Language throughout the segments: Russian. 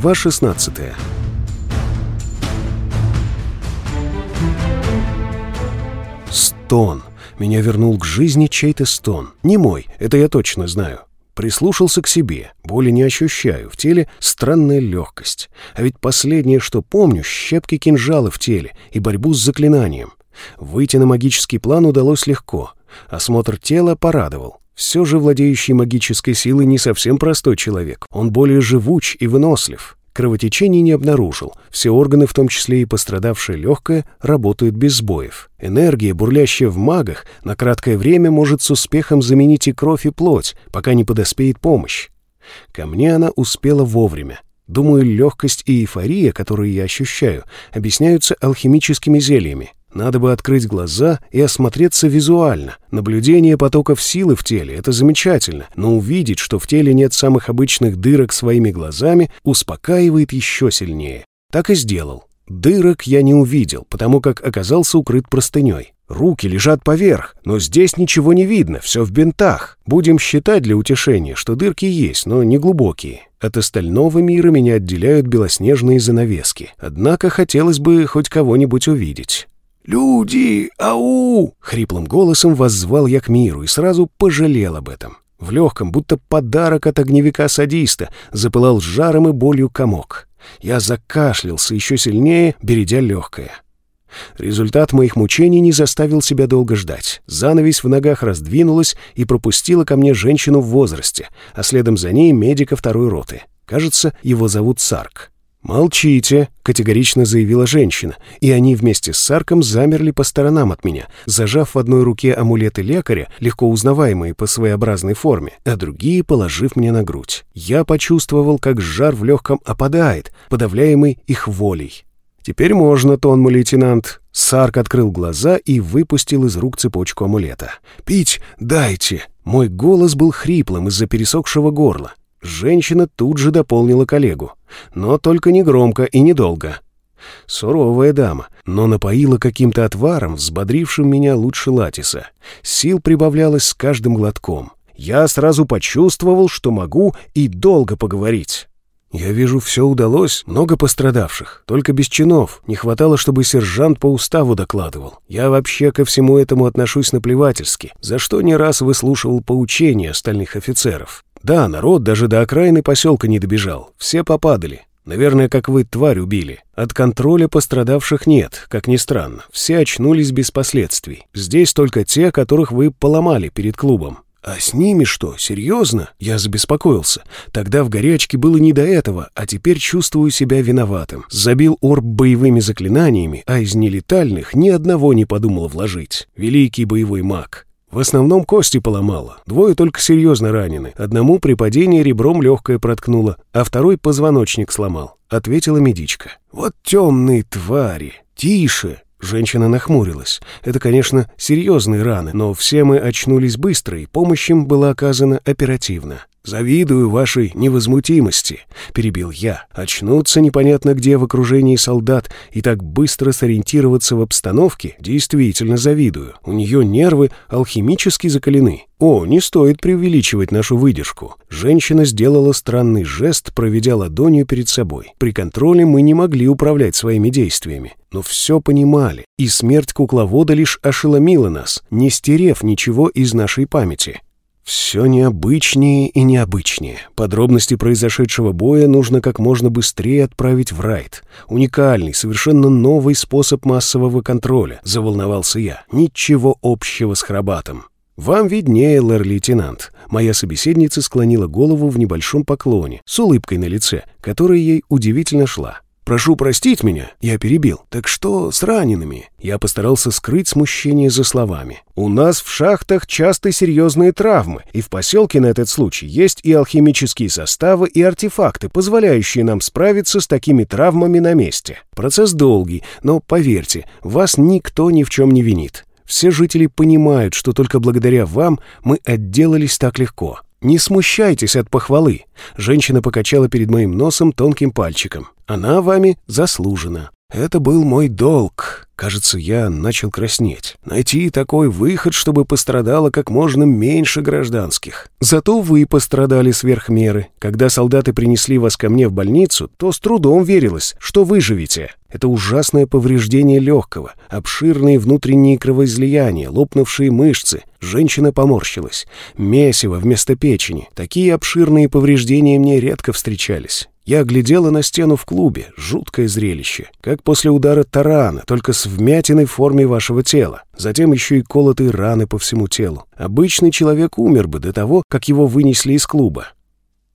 Глава 16 Стон. Меня вернул к жизни чей-то стон. Не мой, это я точно знаю. Прислушался к себе, боли не ощущаю, в теле странная легкость. А ведь последнее, что помню, щепки кинжала в теле и борьбу с заклинанием. Выйти на магический план удалось легко. Осмотр тела порадовал. Все же владеющий магической силой не совсем простой человек. Он более живуч и вынослив. Кровотечений не обнаружил. Все органы, в том числе и пострадавшее легкое, работают без сбоев. Энергия, бурлящая в магах, на краткое время может с успехом заменить и кровь, и плоть, пока не подоспеет помощь. Ко мне она успела вовремя. Думаю, легкость и эйфория, которые я ощущаю, объясняются алхимическими зельями. Надо бы открыть глаза и осмотреться визуально. Наблюдение потоков силы в теле — это замечательно, но увидеть, что в теле нет самых обычных дырок своими глазами, успокаивает еще сильнее. Так и сделал. Дырок я не увидел, потому как оказался укрыт простыней. Руки лежат поверх, но здесь ничего не видно, все в бинтах. Будем считать для утешения, что дырки есть, но не глубокие. От остального мира меня отделяют белоснежные занавески. Однако хотелось бы хоть кого-нибудь увидеть. «Люди! Ау!» — хриплым голосом воззвал я к миру и сразу пожалел об этом. В легком, будто подарок от огневика-садиста, запылал жаром и болью комок. Я закашлялся еще сильнее, бередя легкое. Результат моих мучений не заставил себя долго ждать. Занавесь в ногах раздвинулась и пропустила ко мне женщину в возрасте, а следом за ней медика второй роты. Кажется, его зовут Сарк. «Молчите», — категорично заявила женщина, и они вместе с Сарком замерли по сторонам от меня, зажав в одной руке амулеты лекаря, легко узнаваемые по своеобразной форме, а другие положив мне на грудь. Я почувствовал, как жар в легком опадает, подавляемый их волей. «Теперь можно, тонму лейтенант». Сарк открыл глаза и выпустил из рук цепочку амулета. «Пить дайте!» Мой голос был хриплым из-за пересохшего горла. Женщина тут же дополнила коллегу, но только не громко и недолго. Суровая дама, но напоила каким-то отваром, взбодрившим меня лучше латиса. Сил прибавлялось с каждым глотком. Я сразу почувствовал, что могу и долго поговорить. Я вижу, все удалось, много пострадавших, только без чинов. Не хватало, чтобы сержант по уставу докладывал. Я вообще ко всему этому отношусь наплевательски, за что не раз выслушивал поучения остальных офицеров. Да, народ даже до окраины поселка не добежал. Все попадали. Наверное, как вы тварь убили. От контроля пострадавших нет, как ни странно. Все очнулись без последствий. Здесь только те, которых вы поломали перед клубом. А с ними что, серьезно? Я забеспокоился. Тогда в горячке было не до этого, а теперь чувствую себя виноватым. Забил орб боевыми заклинаниями, а из нелетальных ни одного не подумал вложить. Великий боевой маг. В основном кости поломало. Двое только серьезно ранены. Одному при падении ребром легкое проткнуло, а второй позвоночник сломал. Ответила медичка. «Вот темные твари! Тише!» Женщина нахмурилась. Это, конечно, серьезные раны, но все мы очнулись быстро, и помощь им была оказана оперативно. «Завидую вашей невозмутимости», — перебил я. «Очнуться непонятно где в окружении солдат и так быстро сориентироваться в обстановке действительно завидую. У нее нервы алхимически закалены. О, не стоит преувеличивать нашу выдержку. Женщина сделала странный жест, проведя ладонью перед собой. При контроле мы не могли управлять своими действиями, но все понимали, и смерть кукловода лишь ошеломила нас, не стерев ничего из нашей памяти. Все необычнее и необычнее. Подробности произошедшего боя нужно как можно быстрее отправить в райд. Уникальный, совершенно новый способ массового контроля, заволновался я. Ничего общего с храбатом. «Вам виднее, лэр-лейтенант». Моя собеседница склонила голову в небольшом поклоне, с улыбкой на лице, которая ей удивительно шла. «Прошу простить меня», — я перебил. «Так что с ранеными?» Я постарался скрыть смущение за словами. «У нас в шахтах часто серьезные травмы, и в поселке на этот случай есть и алхимические составы, и артефакты, позволяющие нам справиться с такими травмами на месте. Процесс долгий, но, поверьте, вас никто ни в чем не винит. Все жители понимают, что только благодаря вам мы отделались так легко. «Не смущайтесь от похвалы», — женщина покачала перед моим носом тонким пальчиком. «Она вами заслужена». Это был мой долг. Кажется, я начал краснеть. Найти такой выход, чтобы пострадало как можно меньше гражданских. Зато вы пострадали сверх меры. Когда солдаты принесли вас ко мне в больницу, то с трудом верилось, что выживете. Это ужасное повреждение легкого, обширные внутренние кровоизлияния, лопнувшие мышцы. Женщина поморщилась. Месиво вместо печени. Такие обширные повреждения мне редко встречались. Я глядела на стену в клубе, жуткое зрелище, как после удара тарана, только с вмятиной в форме вашего тела. Затем еще и колотые раны по всему телу. Обычный человек умер бы до того, как его вынесли из клуба.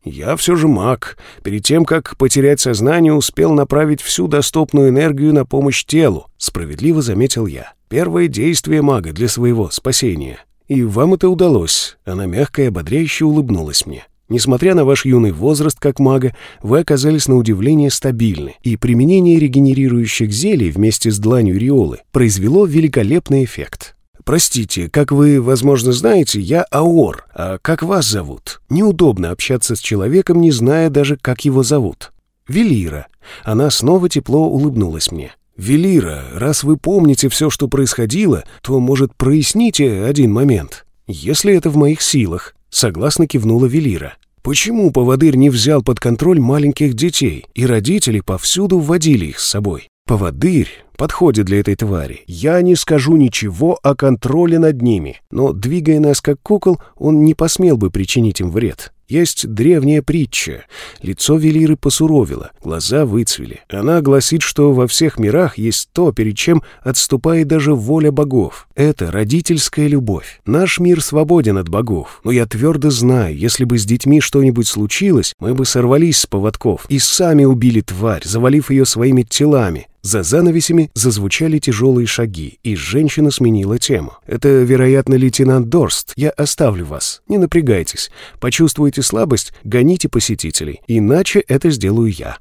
Я все же маг. Перед тем, как потерять сознание, успел направить всю доступную энергию на помощь телу, справедливо заметил я. Первое действие мага для своего спасения. И вам это удалось. Она мягко и ободряюще улыбнулась мне. Несмотря на ваш юный возраст как мага, вы оказались на удивление стабильны, и применение регенерирующих зелий вместе с дланью Риолы произвело великолепный эффект. «Простите, как вы, возможно, знаете, я Аор, а как вас зовут? Неудобно общаться с человеком, не зная даже, как его зовут». «Велира». Она снова тепло улыбнулась мне. «Велира, раз вы помните все, что происходило, то, может, проясните один момент, если это в моих силах». Согласно кивнула Велира. Почему поводырь не взял под контроль маленьких детей, и родители повсюду вводили их с собой? Поводырь подходит для этой твари. Я не скажу ничего о контроле над ними, но, двигая нас как кукол, он не посмел бы причинить им вред. Есть древняя притча. Лицо Велиры посуровило, глаза выцвели. Она гласит, что во всех мирах есть то, перед чем отступает даже воля богов. Это родительская любовь. Наш мир свободен от богов. Но я твердо знаю, если бы с детьми что-нибудь случилось, мы бы сорвались с поводков и сами убили тварь, завалив ее своими телами. За занавесями зазвучали тяжелые шаги, и женщина сменила тему. «Это, вероятно, лейтенант Дорст. Я оставлю вас. Не напрягайтесь. Почувствуете слабость, гоните посетителей. Иначе это сделаю я».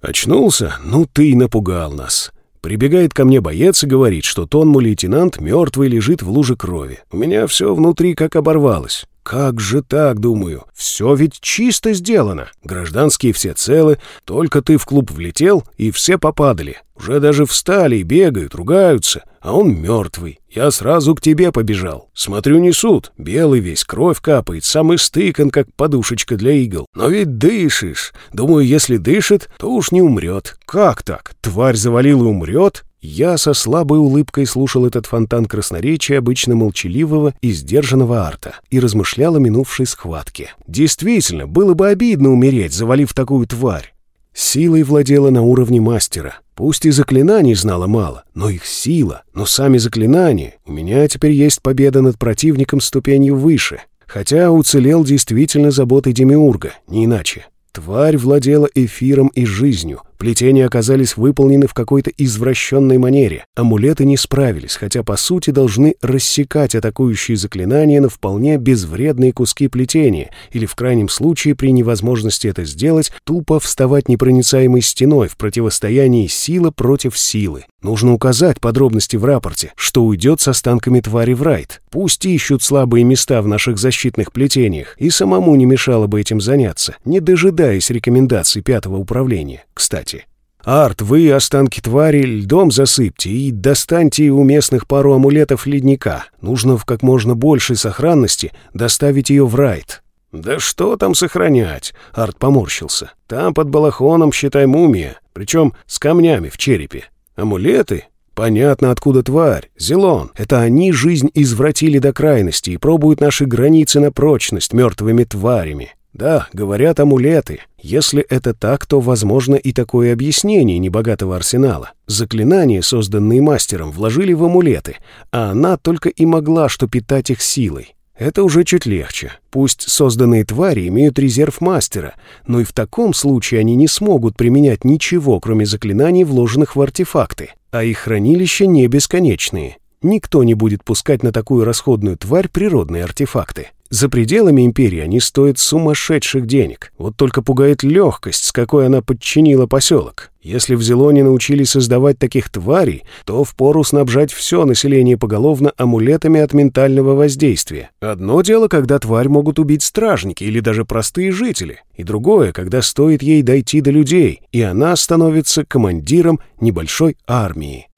«Очнулся? Ну ты и напугал нас». Прибегает ко мне боец и говорит, что тонму лейтенант мертвый лежит в луже крови. У меня все внутри как оборвалось. Как же так, думаю? Все ведь чисто сделано. Гражданские все целы, только ты в клуб влетел, и все попадали. Уже даже встали и бегают, ругаются, а он мертвый. Я сразу к тебе побежал. Смотрю, несут. Белый весь, кровь капает, сам истыкан, как подушечка для игл. Но ведь дышишь. Думаю, если дышит, то уж не умрет. Как так? Тварь завалила и умрет? Я со слабой улыбкой слушал этот фонтан красноречия обычно молчаливого и сдержанного арта и размышлял о минувшей схватке. Действительно, было бы обидно умереть, завалив такую тварь. Силой владела на уровне мастера. Пусть и заклинаний знала мало, но их сила, но сами заклинания. У меня теперь есть победа над противником ступенью выше. Хотя уцелел действительно заботой Демиурга, не иначе. Тварь владела эфиром и жизнью, Плетения оказались выполнены в какой-то извращенной манере. Амулеты не справились, хотя по сути должны рассекать атакующие заклинания на вполне безвредные куски плетения, или в крайнем случае при невозможности это сделать, тупо вставать непроницаемой стеной в противостоянии силы против силы. Нужно указать подробности в рапорте, что уйдет с останками твари в райд. Пусть ищут слабые места в наших защитных плетениях, и самому не мешало бы этим заняться, не дожидаясь рекомендаций пятого управления. Кстати, «Арт, вы останки твари льдом засыпьте и достаньте у местных пару амулетов ледника. Нужно в как можно большей сохранности доставить ее в райд». «Да что там сохранять?» — Арт поморщился. «Там под балахоном, считай, мумия, причем с камнями в черепе. Амулеты? Понятно, откуда тварь. Зелон. Это они жизнь извратили до крайности и пробуют наши границы на прочность мертвыми тварями. Да, говорят амулеты. Если это так, то возможно и такое объяснение небогатого арсенала. Заклинания, созданные мастером, вложили в амулеты, а она только и могла что питать их силой. Это уже чуть легче. Пусть созданные твари имеют резерв мастера, но и в таком случае они не смогут применять ничего, кроме заклинаний, вложенных в артефакты. А их хранилища не бесконечные. Никто не будет пускать на такую расходную тварь природные артефакты. За пределами империи они стоят сумасшедших денег. Вот только пугает легкость, с какой она подчинила поселок. Если в Зелоне научились создавать таких тварей, то впору снабжать все население поголовно амулетами от ментального воздействия. Одно дело, когда тварь могут убить стражники или даже простые жители, и другое, когда стоит ей дойти до людей, и она становится командиром небольшой армии.